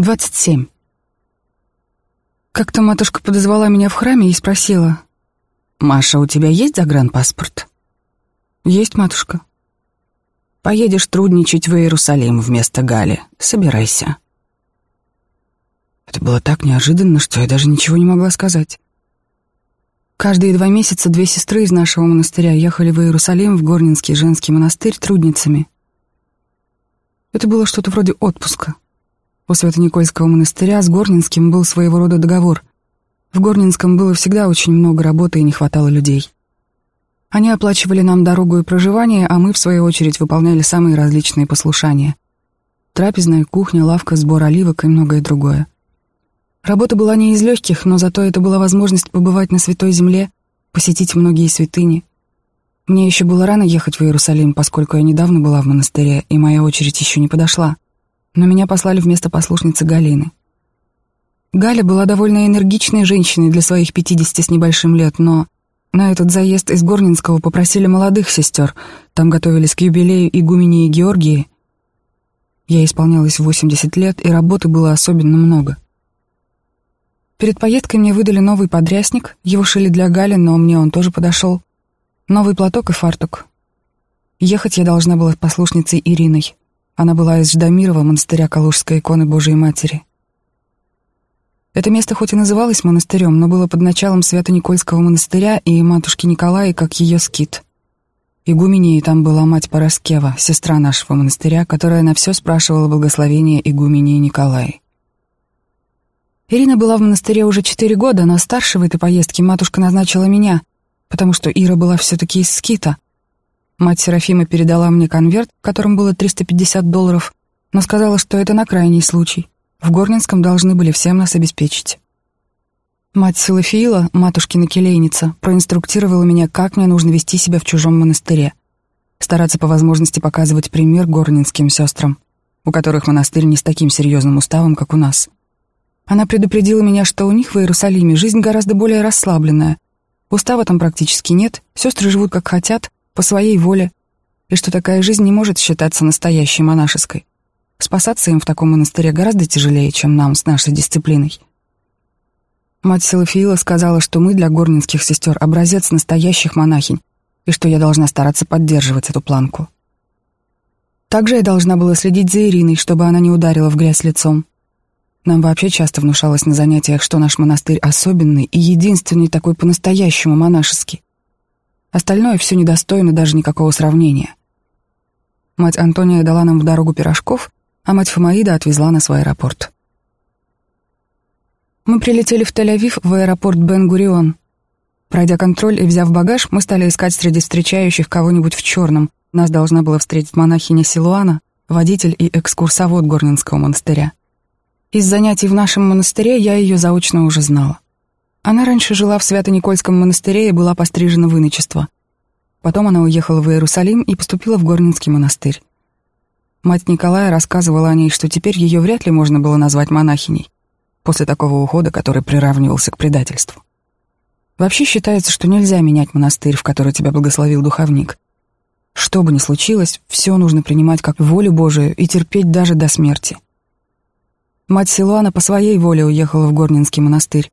27. Как-то матушка подозвала меня в храме и спросила, «Маша, у тебя есть загранпаспорт?» «Есть, матушка». «Поедешь трудничать в Иерусалим вместо Гали. Собирайся». Это было так неожиданно, что я даже ничего не могла сказать. Каждые два месяца две сестры из нашего монастыря ехали в Иерусалим в Горнинский женский монастырь трудницами. Это было что-то вроде отпуска. У Свято-Никольского монастыря с Горнинским был своего рода договор. В Горнинском было всегда очень много работы и не хватало людей. Они оплачивали нам дорогу и проживание, а мы, в свою очередь, выполняли самые различные послушания. Трапезная, кухня, лавка, сбор оливок и многое другое. Работа была не из легких, но зато это была возможность побывать на Святой Земле, посетить многие святыни. Мне еще было рано ехать в Иерусалим, поскольку я недавно была в монастыре, и моя очередь еще не подошла но меня послали вместо послушницы Галины. Галя была довольно энергичной женщиной для своих пятидесяти с небольшим лет, но на этот заезд из Горнинского попросили молодых сестер, там готовились к юбилею игумени и Георгии. Я исполнялась 80 лет, и работы было особенно много. Перед поездкой мне выдали новый подрясник, его шили для Гали, но мне он тоже подошел. Новый платок и фартук. Ехать я должна была с послушницей Ириной. Она была из Ждамирова, монастыря Калужской иконы Божией Матери. Это место хоть и называлось монастырем, но было под началом Свято-Никольского монастыря и матушки Николая как ее скит. Игуменей там была мать Пороскева, сестра нашего монастыря, которая на все спрашивала благословения игуменей Николая. Ирина была в монастыре уже четыре года, но старше в этой поездке матушка назначила меня, потому что Ира была все-таки из скита — Мать Серафима передала мне конверт, в котором было 350 долларов, но сказала, что это на крайний случай. В Горнинском должны были всем нас обеспечить. Мать Силофиила, матушкина келейница, проинструктировала меня, как мне нужно вести себя в чужом монастыре. Стараться по возможности показывать пример горнинским сестрам, у которых монастырь не с таким серьезным уставом, как у нас. Она предупредила меня, что у них в Иерусалиме жизнь гораздо более расслабленная. Устава там практически нет, сестры живут как хотят, по своей воле, и что такая жизнь не может считаться настоящей монашеской. Спасаться им в таком монастыре гораздо тяжелее, чем нам с нашей дисциплиной. Мать Силофиила сказала, что мы для горнинских сестер образец настоящих монахинь, и что я должна стараться поддерживать эту планку. Также я должна была следить за Ириной, чтобы она не ударила в грязь лицом. Нам вообще часто внушалось на занятиях, что наш монастырь особенный и единственный такой по-настоящему монашеский. Остальное все недостойно даже никакого сравнения. Мать Антония дала нам в дорогу пирожков, а мать Фомаида отвезла нас в аэропорт. Мы прилетели в Тель-Авив в аэропорт Бен-Гурион. Пройдя контроль и взяв багаж, мы стали искать среди встречающих кого-нибудь в черном. Нас должна была встретить монахиня Силуана, водитель и экскурсовод Горнинского монастыря. Из занятий в нашем монастыре я ее заочно уже знала. Она раньше жила в Свято-Никольском монастыре и была пострижена в иночество. Потом она уехала в Иерусалим и поступила в Горнинский монастырь. Мать Николая рассказывала о ней, что теперь ее вряд ли можно было назвать монахиней, после такого ухода, который приравнивался к предательству. Вообще считается, что нельзя менять монастырь, в который тебя благословил духовник. Что бы ни случилось, все нужно принимать как волю Божию и терпеть даже до смерти. Мать Силуана по своей воле уехала в Горнинский монастырь,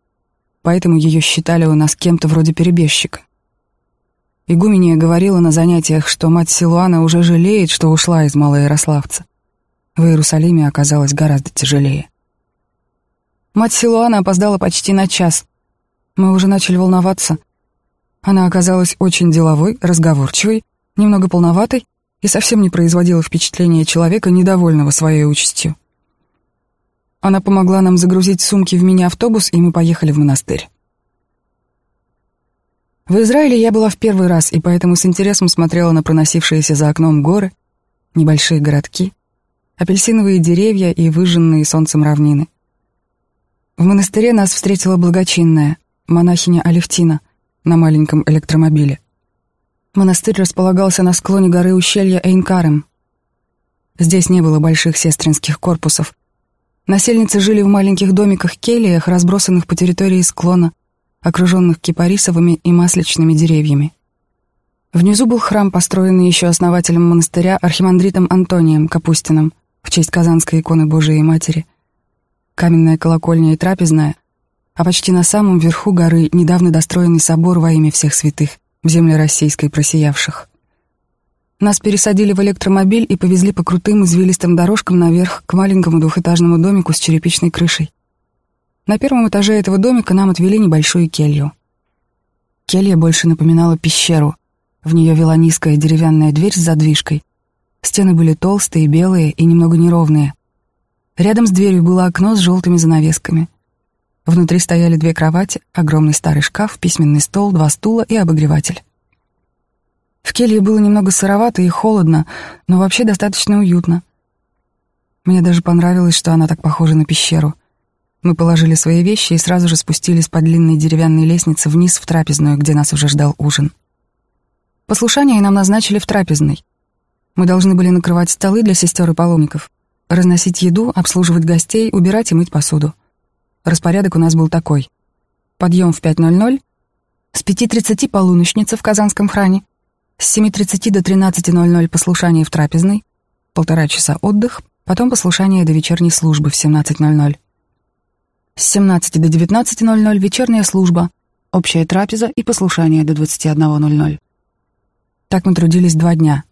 поэтому ее считали у нас кем-то вроде перебежчика. Игумения говорила на занятиях, что мать Силуана уже жалеет, что ушла из Малоярославца. В Иерусалиме оказалось гораздо тяжелее. Мать Силуана опоздала почти на час. Мы уже начали волноваться. Она оказалась очень деловой, разговорчивой, немного полноватой и совсем не производила впечатления человека, недовольного своей участью. Она помогла нам загрузить сумки в мини-автобус, и мы поехали в монастырь. В Израиле я была в первый раз, и поэтому с интересом смотрела на проносившиеся за окном горы, небольшие городки, апельсиновые деревья и выжженные солнцем равнины. В монастыре нас встретила благочинная, монахиня Алевтина, на маленьком электромобиле. Монастырь располагался на склоне горы ущелья Эйнкарем. Здесь не было больших сестринских корпусов, Насельницы жили в маленьких домиках-кельях, разбросанных по территории склона, окруженных кипарисовыми и масличными деревьями. Внизу был храм, построенный еще основателем монастыря архимандритом Антонием Капустиным в честь Казанской иконы Божией Матери. каменная колокольня и трапезная, а почти на самом верху горы недавно достроенный собор во имя всех святых в земле российской просиявших. Нас пересадили в электромобиль и повезли по крутым извилистым дорожкам наверх к маленькому двухэтажному домику с черепичной крышей. На первом этаже этого домика нам отвели небольшую келью. Келья больше напоминала пещеру. В нее вела низкая деревянная дверь с задвижкой. Стены были толстые, белые и немного неровные. Рядом с дверью было окно с желтыми занавесками. Внутри стояли две кровати, огромный старый шкаф, письменный стол, два стула и обогреватель. В келье было немного сыровато и холодно, но вообще достаточно уютно. Мне даже понравилось, что она так похожа на пещеру — мы положили свои вещи и сразу же спустились по длинной деревянной лестнице вниз в трапезную, где нас уже ждал ужин. Послушание нам назначили в трапезной. Мы должны были накрывать столы для сестер и паломников, разносить еду, обслуживать гостей, убирать и мыть посуду. Распорядок у нас был такой. Подъем в 5.00, с 5.30 полуночница в Казанском храме, с 7.30 до 13.00 послушание в трапезной, полтора часа отдых, потом послушание до вечерней службы в 17.00. С 17 до 19.00 вечерняя служба, общая трапеза и послушание до 21.00. Так мы трудились два дня.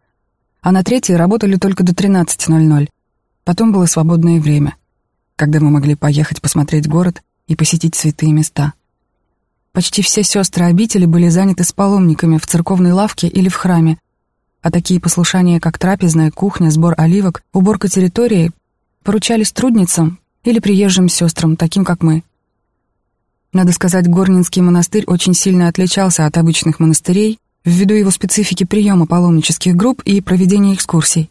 А на третий работали только до 13.00. Потом было свободное время, когда мы могли поехать посмотреть город и посетить святые места. Почти все сестры обители были заняты с паломниками в церковной лавке или в храме, а такие послушания, как трапезная, кухня, сбор оливок, уборка территории, поручались трудницам, или приезжим сестрам, таким как мы. Надо сказать, Горнинский монастырь очень сильно отличался от обычных монастырей ввиду его специфики приема паломнических групп и проведения экскурсий.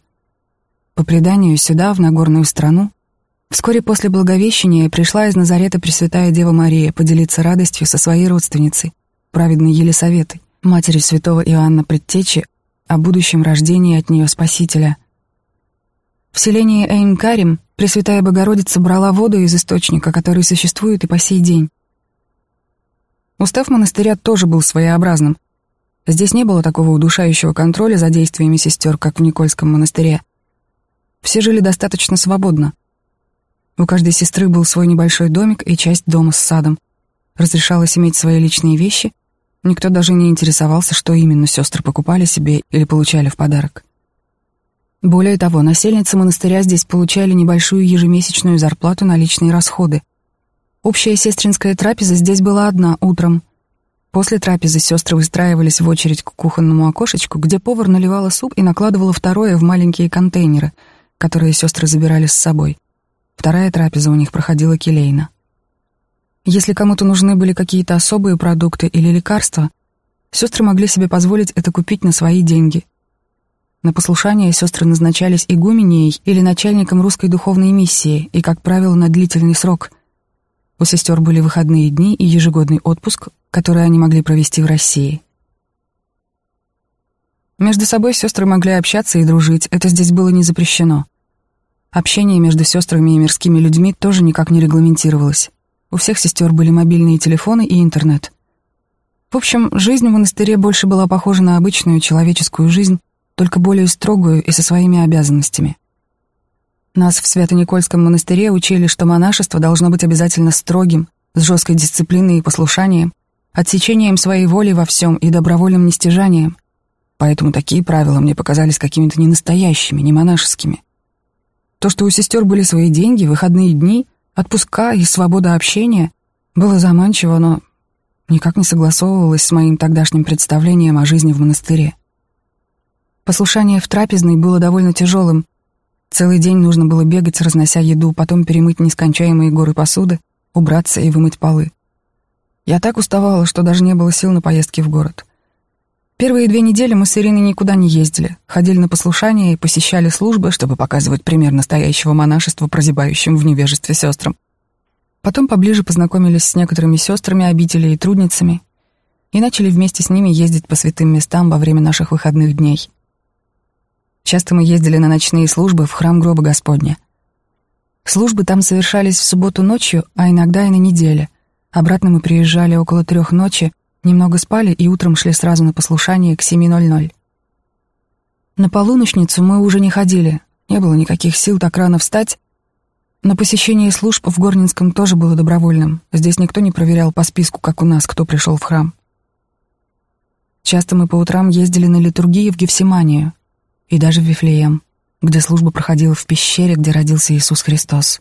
По преданию, сюда, в Нагорную страну, вскоре после Благовещения пришла из Назарета Пресвятая Дева Мария поделиться радостью со своей родственницей, праведной Елисаветой, матерью святого Иоанна Предтечи, о будущем рождении от нее Спасителя. В селении Эйнкарим Пресвятая Богородица брала воду из источника, который существует и по сей день. Устав монастыря тоже был своеобразным. Здесь не было такого удушающего контроля за действиями сестер, как в Никольском монастыре. Все жили достаточно свободно. У каждой сестры был свой небольшой домик и часть дома с садом. Разрешалось иметь свои личные вещи. Никто даже не интересовался, что именно сестры покупали себе или получали в подарок. Более того, насельницы монастыря здесь получали небольшую ежемесячную зарплату на личные расходы. Общая сестринская трапеза здесь была одна утром. После трапезы сестры выстраивались в очередь к кухонному окошечку, где повар наливала суп и накладывала второе в маленькие контейнеры, которые сестры забирали с собой. Вторая трапеза у них проходила келейно. Если кому-то нужны были какие-то особые продукты или лекарства, сестры могли себе позволить это купить на свои деньги — на послушание сестры назначались игуменей или начальником русской духовной миссии и, как правило, на длительный срок. У сестер были выходные дни и ежегодный отпуск, который они могли провести в России. Между собой сестры могли общаться и дружить, это здесь было не запрещено. Общение между сестрами и мирскими людьми тоже никак не регламентировалось. У всех сестер были мобильные телефоны и интернет. В общем, жизнь в монастыре больше была похожа на обычную человеческую жизнь, только более строгую и со своими обязанностями. Нас в Свято-Никольском монастыре учили, что монашество должно быть обязательно строгим, с жесткой дисциплиной и послушанием, отсечением своей воли во всем и добровольным нестяжанием. Поэтому такие правила мне показались какими-то ненастоящими, не монашескими. То, что у сестер были свои деньги, выходные дни, отпуска и свобода общения, было заманчиво, но никак не согласовывалось с моим тогдашним представлением о жизни в монастыре. Послушание в трапезной было довольно тяжелым. Целый день нужно было бегать, разнося еду, потом перемыть нескончаемые горы посуды, убраться и вымыть полы. Я так уставала, что даже не было сил на поездки в город. Первые две недели мы с Ириной никуда не ездили, ходили на послушание и посещали службы, чтобы показывать пример настоящего монашества прозябающим в невежестве сестрам. Потом поближе познакомились с некоторыми сестрами обители и трудницами и начали вместе с ними ездить по святым местам во время наших выходных дней. Часто мы ездили на ночные службы в храм гроба Господня. Службы там совершались в субботу ночью, а иногда и на неделе. Обратно мы приезжали около трех ночи, немного спали и утром шли сразу на послушание к 7.00. На полуночницу мы уже не ходили, не было никаких сил так рано встать, Но посещение служб в Горнинском тоже было добровольным. Здесь никто не проверял по списку, как у нас, кто пришел в храм. Часто мы по утрам ездили на литургии в Гефсиманию и даже в Вифлеем, где служба проходила в пещере, где родился Иисус Христос.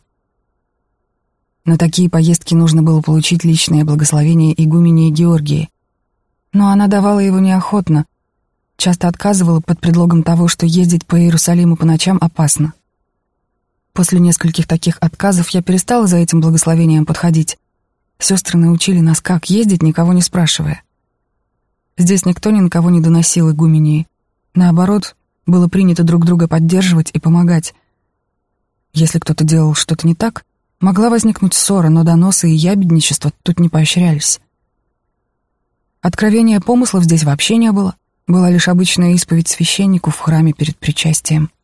На такие поездки нужно было получить личное благословение игумении Георгии, но она давала его неохотно, часто отказывала под предлогом того, что ездить по Иерусалиму по ночам опасно. После нескольких таких отказов я перестала за этим благословением подходить. Сестры научили нас, как ездить, никого не спрашивая. Здесь никто ни на кого не доносил игумении. Наоборот, было принято друг друга поддерживать и помогать. Если кто-то делал что-то не так, могла возникнуть ссора, но доносы и ябедничество тут не поощрялись. Откровения помыслов здесь вообще не было. Была лишь обычная исповедь священнику в храме перед причастием —